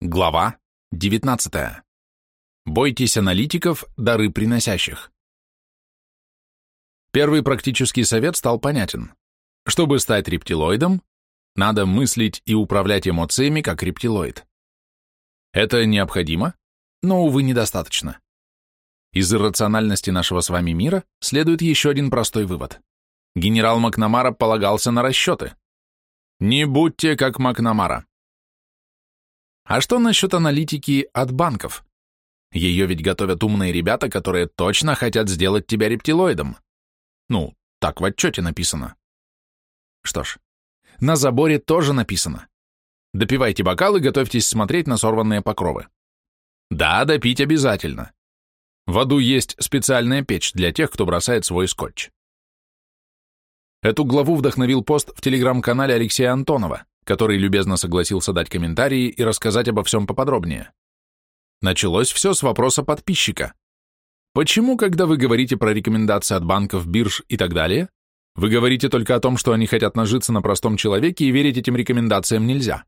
Глава 19. Бойтесь аналитиков, дары приносящих. Первый практический совет стал понятен. Чтобы стать рептилоидом, надо мыслить и управлять эмоциями как рептилоид. Это необходимо, но, увы, недостаточно. Из иррациональности нашего с вами мира следует еще один простой вывод. Генерал Макнамара полагался на расчеты. Не будьте как Макнамара. А что насчет аналитики от банков? Ее ведь готовят умные ребята, которые точно хотят сделать тебя рептилоидом. Ну, так в отчете написано. Что ж, на заборе тоже написано. Допивайте бокал и готовьтесь смотреть на сорванные покровы. Да, допить обязательно. В аду есть специальная печь для тех, кто бросает свой скотч. Эту главу вдохновил пост в телеграм-канале Алексея Антонова который любезно согласился дать комментарии и рассказать обо всем поподробнее. Началось все с вопроса подписчика. Почему, когда вы говорите про рекомендации от банков, бирж и так далее, вы говорите только о том, что они хотят нажиться на простом человеке и верить этим рекомендациям нельзя?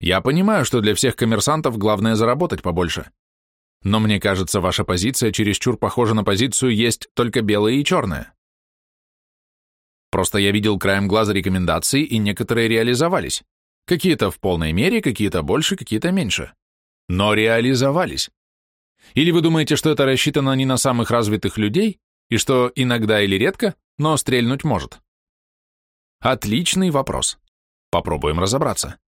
Я понимаю, что для всех коммерсантов главное заработать побольше. Но мне кажется, ваша позиция чересчур похожа на позицию «есть только белое и черное». Просто я видел краем глаза рекомендации, и некоторые реализовались. Какие-то в полной мере, какие-то больше, какие-то меньше. Но реализовались. Или вы думаете, что это рассчитано не на самых развитых людей, и что иногда или редко, но стрельнуть может? Отличный вопрос. Попробуем разобраться.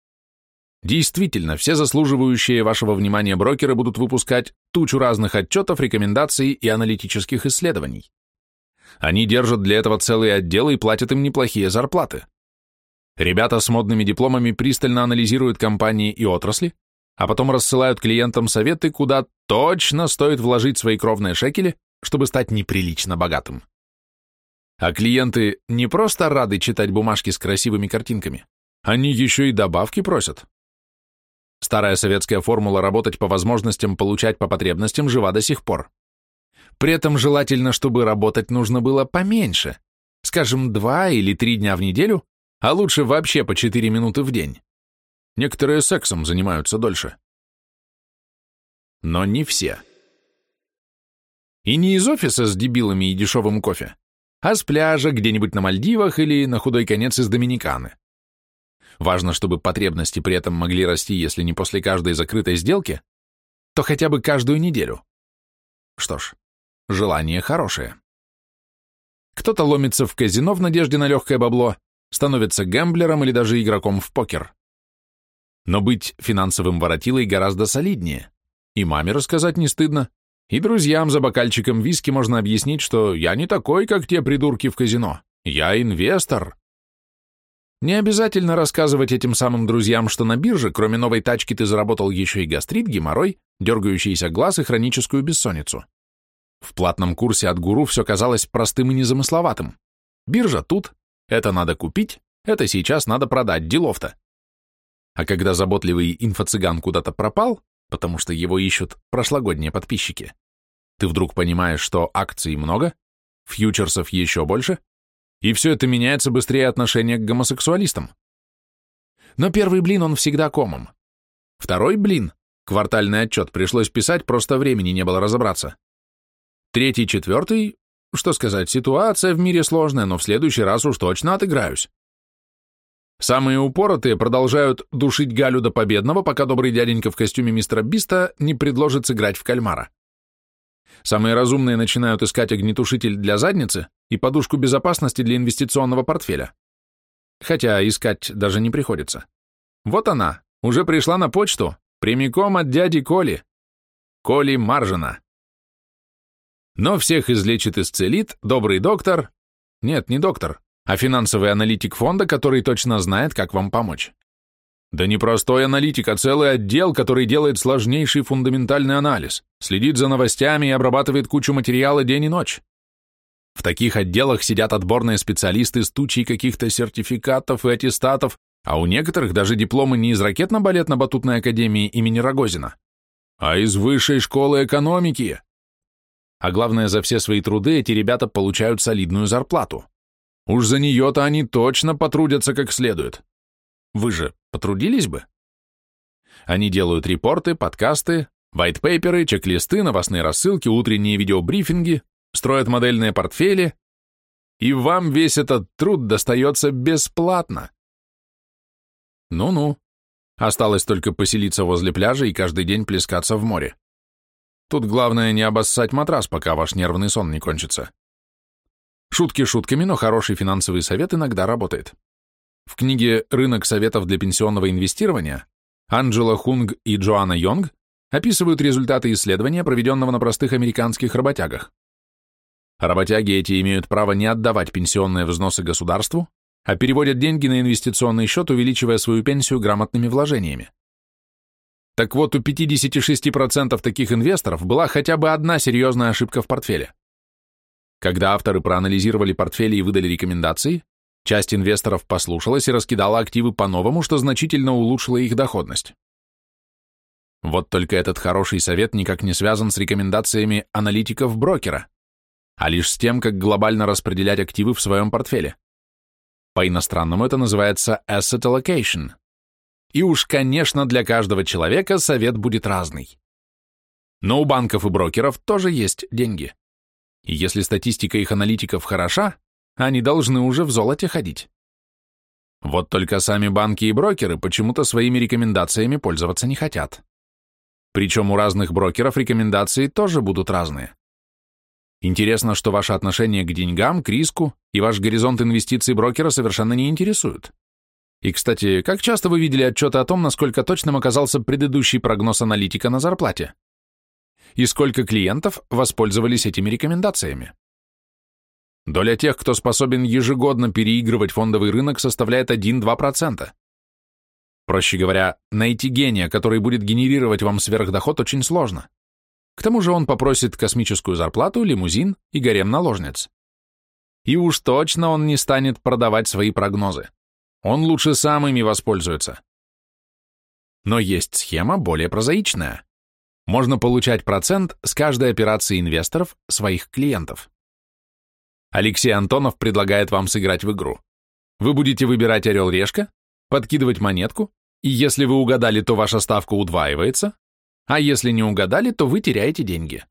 Действительно, все заслуживающие вашего внимания брокеры будут выпускать тучу разных отчетов, рекомендаций и аналитических исследований. Они держат для этого целые отделы и платят им неплохие зарплаты. Ребята с модными дипломами пристально анализируют компании и отрасли, а потом рассылают клиентам советы, куда точно стоит вложить свои кровные шекели, чтобы стать неприлично богатым. А клиенты не просто рады читать бумажки с красивыми картинками, они еще и добавки просят. Старая советская формула работать по возможностям, получать по потребностям жива до сих пор. При этом желательно, чтобы работать нужно было поменьше, скажем, два или три дня в неделю, а лучше вообще по четыре минуты в день. Некоторые сексом занимаются дольше. Но не все. И не из офиса с дебилами и дешевым кофе, а с пляжа где-нибудь на Мальдивах или на худой конец из Доминиканы. Важно, чтобы потребности при этом могли расти, если не после каждой закрытой сделки, то хотя бы каждую неделю. Что ж, Желание хорошее. Кто-то ломится в казино в надежде на легкое бабло, становится гэмблером или даже игроком в покер. Но быть финансовым воротилой гораздо солиднее. И маме рассказать не стыдно, и друзьям за бокальчиком виски можно объяснить, что я не такой, как те придурки в казино. Я инвестор. Не обязательно рассказывать этим самым друзьям, что на бирже, кроме новой тачки, ты заработал еще и гастрит, геморрой, дергающийся глаз и хроническую бессонницу. В платном курсе от гуру все казалось простым и незамысловатым. Биржа тут, это надо купить, это сейчас надо продать, делов-то. А когда заботливый инфо-цыган куда-то пропал, потому что его ищут прошлогодние подписчики, ты вдруг понимаешь, что акций много, фьючерсов еще больше, и все это меняется быстрее отношения к гомосексуалистам. Но первый блин, он всегда комом. Второй блин, квартальный отчет, пришлось писать, просто времени не было разобраться. Третий, четвертый, что сказать, ситуация в мире сложная, но в следующий раз уж точно отыграюсь. Самые упоротые продолжают душить Галю до победного, пока добрый дяденька в костюме мистера Биста не предложит сыграть в кальмара. Самые разумные начинают искать огнетушитель для задницы и подушку безопасности для инвестиционного портфеля. Хотя искать даже не приходится. Вот она, уже пришла на почту, прямиком от дяди Коли. Коли Маржина. Но всех излечит, исцелит добрый доктор, нет, не доктор, а финансовый аналитик фонда, который точно знает, как вам помочь. Да не простой аналитик, а целый отдел, который делает сложнейший фундаментальный анализ, следит за новостями и обрабатывает кучу материала день и ночь. В таких отделах сидят отборные специалисты с тучей каких-то сертификатов и аттестатов, а у некоторых даже дипломы не из ракетно-балетно-батутной академии имени Рогозина, а из высшей школы экономики. А главное, за все свои труды эти ребята получают солидную зарплату. Уж за нее-то они точно потрудятся как следует. Вы же потрудились бы? Они делают репорты, подкасты, вайтпейперы, чек-листы, новостные рассылки, утренние видеобрифинги, строят модельные портфели, и вам весь этот труд достается бесплатно. Ну-ну, осталось только поселиться возле пляжа и каждый день плескаться в море. Тут главное не обоссать матрас, пока ваш нервный сон не кончится. Шутки шутками, но хороший финансовый совет иногда работает. В книге «Рынок советов для пенсионного инвестирования» Анджела Хунг и Джоанна Йонг описывают результаты исследования, проведенного на простых американских работягах. Работяги эти имеют право не отдавать пенсионные взносы государству, а переводят деньги на инвестиционный счет, увеличивая свою пенсию грамотными вложениями. Так вот, у 56% таких инвесторов была хотя бы одна серьезная ошибка в портфеле. Когда авторы проанализировали портфели и выдали рекомендации, часть инвесторов послушалась и раскидала активы по-новому, что значительно улучшило их доходность. Вот только этот хороший совет никак не связан с рекомендациями аналитиков-брокера, а лишь с тем, как глобально распределять активы в своем портфеле. По-иностранному это называется asset allocation. И уж, конечно, для каждого человека совет будет разный. Но у банков и брокеров тоже есть деньги. И если статистика их аналитиков хороша, они должны уже в золоте ходить. Вот только сами банки и брокеры почему-то своими рекомендациями пользоваться не хотят. Причем у разных брокеров рекомендации тоже будут разные. Интересно, что ваше отношение к деньгам, к риску и ваш горизонт инвестиций брокера совершенно не интересуют. И, кстати, как часто вы видели отчеты о том, насколько точным оказался предыдущий прогноз аналитика на зарплате? И сколько клиентов воспользовались этими рекомендациями? Доля тех, кто способен ежегодно переигрывать фондовый рынок, составляет 1-2%. Проще говоря, найти гения, который будет генерировать вам сверхдоход, очень сложно. К тому же он попросит космическую зарплату, лимузин и гарем наложниц. И уж точно он не станет продавать свои прогнозы. Он лучше сам ими воспользуется. Но есть схема более прозаичная. Можно получать процент с каждой операции инвесторов, своих клиентов. Алексей Антонов предлагает вам сыграть в игру. Вы будете выбирать орел-решка, подкидывать монетку, и если вы угадали, то ваша ставка удваивается, а если не угадали, то вы теряете деньги.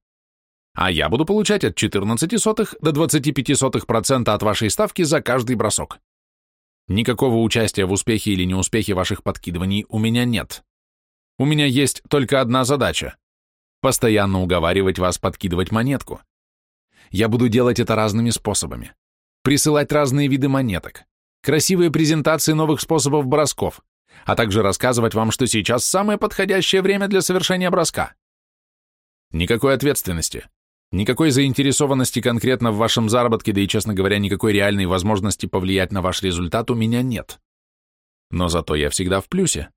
А я буду получать от 14 сотых до 25 сотых процента от вашей ставки за каждый бросок. Никакого участия в успехе или неуспехе ваших подкидываний у меня нет. У меня есть только одна задача – постоянно уговаривать вас подкидывать монетку. Я буду делать это разными способами. Присылать разные виды монеток, красивые презентации новых способов бросков, а также рассказывать вам, что сейчас самое подходящее время для совершения броска. Никакой ответственности, Никакой заинтересованности конкретно в вашем заработке, да и, честно говоря, никакой реальной возможности повлиять на ваш результат у меня нет. Но зато я всегда в плюсе.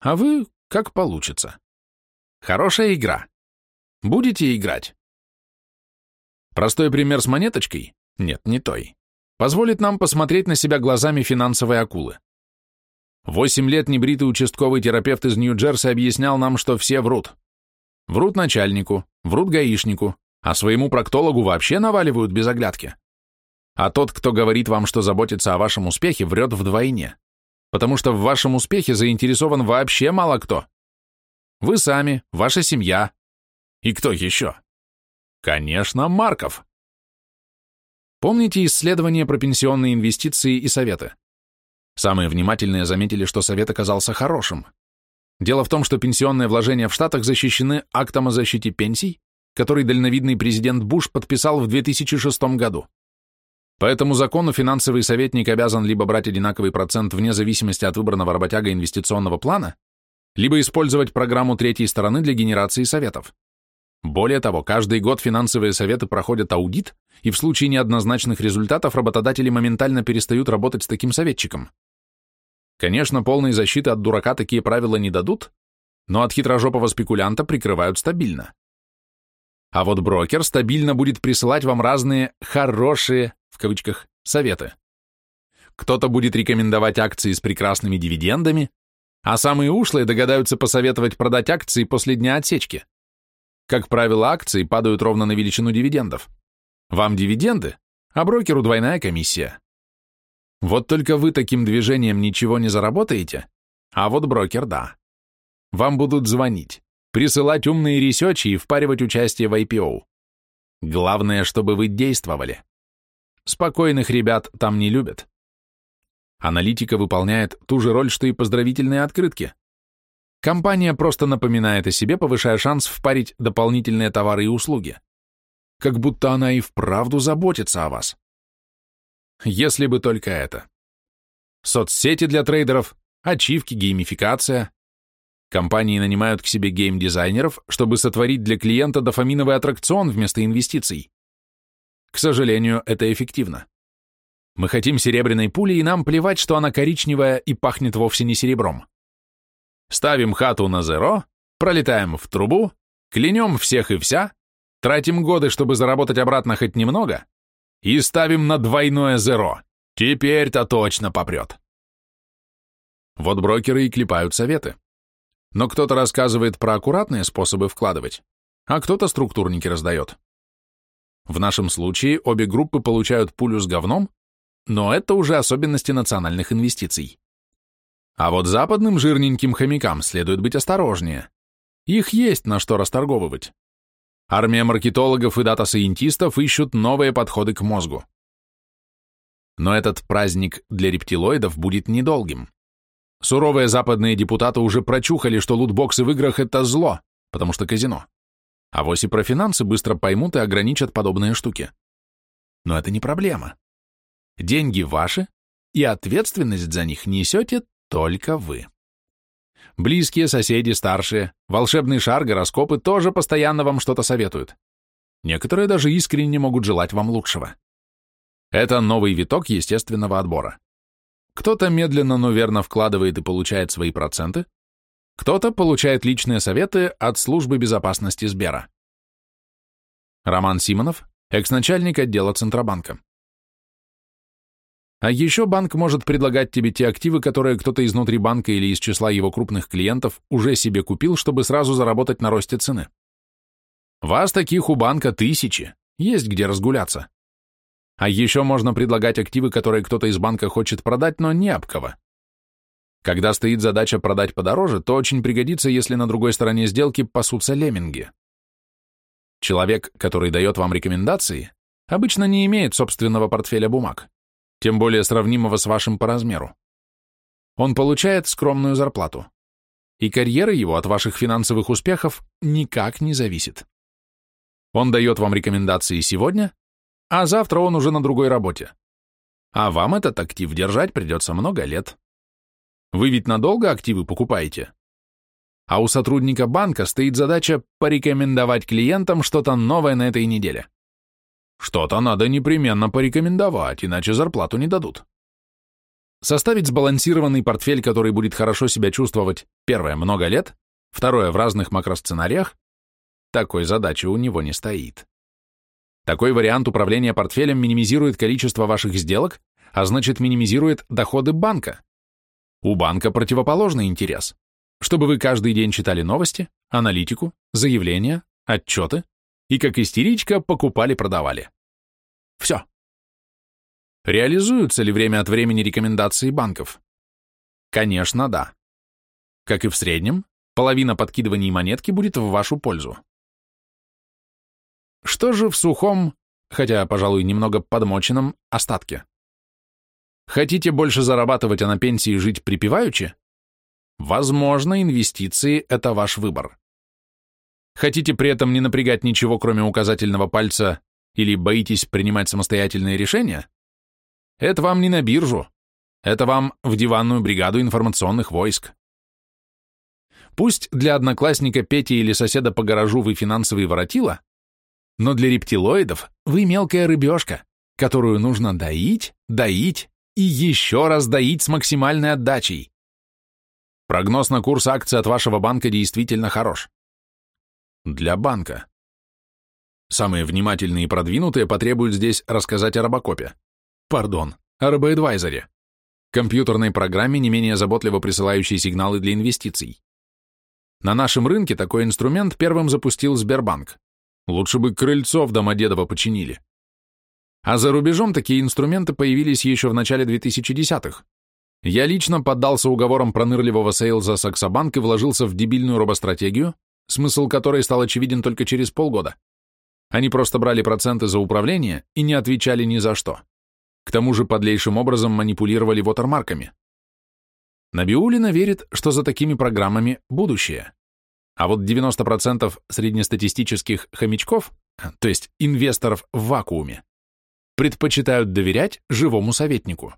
А вы как получится. Хорошая игра. Будете играть? Простой пример с монеточкой? Нет, не той. Позволит нам посмотреть на себя глазами финансовой акулы. Восемь лет небритый участковый терапевт из Нью-Джерси объяснял нам, что все врут. Врут начальнику, врут гаишнику, а своему проктологу вообще наваливают без оглядки. А тот, кто говорит вам, что заботится о вашем успехе, врет вдвойне, потому что в вашем успехе заинтересован вообще мало кто. Вы сами, ваша семья. И кто еще? Конечно, Марков. Помните исследования про пенсионные инвестиции и советы? Самые внимательные заметили, что совет оказался хорошим. Дело в том, что пенсионные вложения в Штатах защищены актом о защите пенсий, который дальновидный президент Буш подписал в 2006 году. По этому закону финансовый советник обязан либо брать одинаковый процент вне зависимости от выбранного работяга инвестиционного плана, либо использовать программу третьей стороны для генерации советов. Более того, каждый год финансовые советы проходят аудит, и в случае неоднозначных результатов работодатели моментально перестают работать с таким советчиком. Конечно, полной защиты от дурака такие правила не дадут, но от хитрожопого спекулянта прикрывают стабильно. А вот брокер стабильно будет присылать вам разные «хорошие» в кавычках советы. Кто-то будет рекомендовать акции с прекрасными дивидендами, а самые ушлые догадаются посоветовать продать акции после дня отсечки. Как правило, акции падают ровно на величину дивидендов. Вам дивиденды, а брокеру двойная комиссия. Вот только вы таким движением ничего не заработаете, а вот брокер – да. вам будут звонить, присылать умные ресечи и впаривать участие в IPO. Главное, чтобы вы действовали. Спокойных ребят там не любят. Аналитика выполняет ту же роль, что и поздравительные открытки. Компания просто напоминает о себе, повышая шанс впарить дополнительные товары и услуги. Как будто она и вправду заботится о вас. Если бы только это. Соцсети для трейдеров, ачивки, геймификация. Компании нанимают к себе гейм-дизайнеров, чтобы сотворить для клиента дофаминовый аттракцион вместо инвестиций. К сожалению, это эффективно. Мы хотим серебряной пули, и нам плевать, что она коричневая и пахнет вовсе не серебром. Ставим хату на зеро, пролетаем в трубу, клянем всех и вся, тратим годы, чтобы заработать обратно хоть немного, и ставим на двойное зеро. Теперь-то точно попрет. Вот брокеры и клепают советы. Но кто-то рассказывает про аккуратные способы вкладывать, а кто-то структурники раздает. В нашем случае обе группы получают пулю с говном, но это уже особенности национальных инвестиций. А вот западным жирненьким хомякам следует быть осторожнее. Их есть на что расторговывать. Армия маркетологов и дата-сайентистов ищут новые подходы к мозгу. Но этот праздник для рептилоидов будет недолгим. Суровые западные депутаты уже прочухали, что лутбоксы в играх — это зло, потому что казино. А вось и про финансы быстро поймут и ограничат подобные штуки. Но это не проблема. Деньги ваши, и ответственность за них несете только вы. Близкие, соседи, старшие, волшебный шар, гороскопы тоже постоянно вам что-то советуют. Некоторые даже искренне могут желать вам лучшего. Это новый виток естественного отбора. Кто-то медленно, но верно вкладывает и получает свои проценты, кто-то получает личные советы от службы безопасности Сбера. Роман Симонов, экс-начальник отдела Центробанка. А еще банк может предлагать тебе те активы, которые кто-то изнутри банка или из числа его крупных клиентов уже себе купил, чтобы сразу заработать на росте цены. Вас таких у банка тысячи, есть где разгуляться. А еще можно предлагать активы, которые кто-то из банка хочет продать, но не об кого. Когда стоит задача продать подороже, то очень пригодится, если на другой стороне сделки пасутся лемминги. Человек, который дает вам рекомендации, обычно не имеет собственного портфеля бумаг тем более сравнимого с вашим по размеру. Он получает скромную зарплату, и карьера его от ваших финансовых успехов никак не зависит. Он дает вам рекомендации сегодня, а завтра он уже на другой работе. А вам этот актив держать придется много лет. Вы ведь надолго активы покупаете? А у сотрудника банка стоит задача порекомендовать клиентам что-то новое на этой неделе. Что-то надо непременно порекомендовать, иначе зарплату не дадут. Составить сбалансированный портфель, который будет хорошо себя чувствовать, первое, много лет, второе, в разных макросценариях, такой задачи у него не стоит. Такой вариант управления портфелем минимизирует количество ваших сделок, а значит минимизирует доходы банка. У банка противоположный интерес, чтобы вы каждый день читали новости, аналитику, заявления, отчеты, и как истеричка покупали-продавали. Все. Реализуются ли время от времени рекомендации банков? Конечно, да. Как и в среднем, половина подкидываний монетки будет в вашу пользу. Что же в сухом, хотя, пожалуй, немного подмоченном, остатке? Хотите больше зарабатывать, а на пенсии жить припеваючи? Возможно, инвестиции – это ваш выбор. Хотите при этом не напрягать ничего, кроме указательного пальца, или боитесь принимать самостоятельные решения? Это вам не на биржу. Это вам в диванную бригаду информационных войск. Пусть для одноклассника Пети или соседа по гаражу вы финансовый воротила, но для рептилоидов вы мелкая рыбешка, которую нужно доить, доить и еще раз доить с максимальной отдачей. Прогноз на курс акций от вашего банка действительно хорош. Для банка. Самые внимательные и продвинутые потребуют здесь рассказать о робокопе. Пардон, о робоэдвайзере. Компьютерной программе, не менее заботливо присылающей сигналы для инвестиций. На нашем рынке такой инструмент первым запустил Сбербанк. Лучше бы крыльцо в Домодедово починили. А за рубежом такие инструменты появились еще в начале 2010-х. Я лично поддался уговорам пронырливого сейлза Саксобанк и вложился в дебильную робостратегию, смысл которой стал очевиден только через полгода. Они просто брали проценты за управление и не отвечали ни за что. К тому же подлейшим образом манипулировали вотермарками. Набиулина верит, что за такими программами будущее. А вот 90% среднестатистических хомячков, то есть инвесторов в вакууме, предпочитают доверять живому советнику.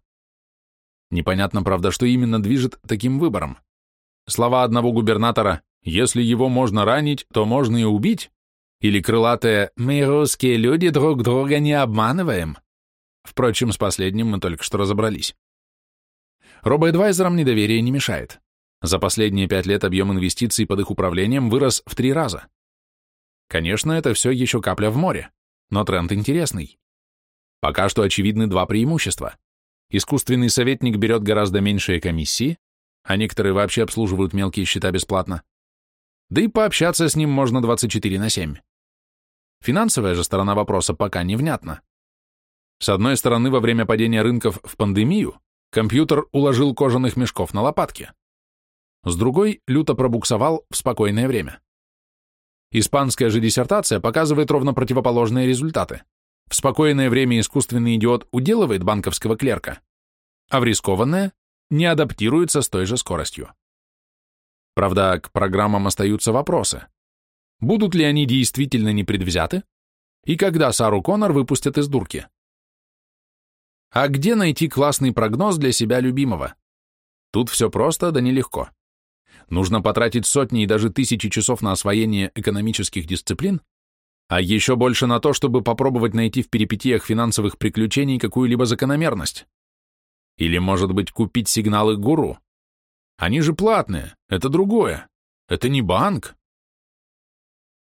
Непонятно, правда, что именно движет таким выбором. Слова одного губернатора «если его можно ранить, то можно и убить» или крылатое «мы, русские люди, друг друга не обманываем». Впрочем, с последним мы только что разобрались. Робоэдвайзерам недоверие не мешает. За последние пять лет объем инвестиций под их управлением вырос в три раза. Конечно, это все еще капля в море, но тренд интересный. Пока что очевидны два преимущества. Искусственный советник берет гораздо меньшие комиссии, а некоторые вообще обслуживают мелкие счета бесплатно. Да и пообщаться с ним можно 24 на 7. Финансовая же сторона вопроса пока невнятна. С одной стороны, во время падения рынков в пандемию компьютер уложил кожаных мешков на лопатки. С другой, люто пробуксовал в спокойное время. Испанская же диссертация показывает ровно противоположные результаты. В спокойное время искусственный идиот уделывает банковского клерка, а в рискованное не адаптируется с той же скоростью. Правда, к программам остаются вопросы. Будут ли они действительно непредвзяты? И когда Сару Коннор выпустят из дурки? А где найти классный прогноз для себя любимого? Тут все просто, да нелегко. Нужно потратить сотни и даже тысячи часов на освоение экономических дисциплин, а еще больше на то, чтобы попробовать найти в перипетиях финансовых приключений какую-либо закономерность. Или, может быть, купить сигналы гуру. Они же платные, это другое. Это не банк.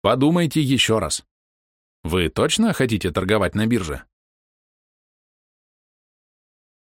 Подумайте еще раз. Вы точно хотите торговать на бирже?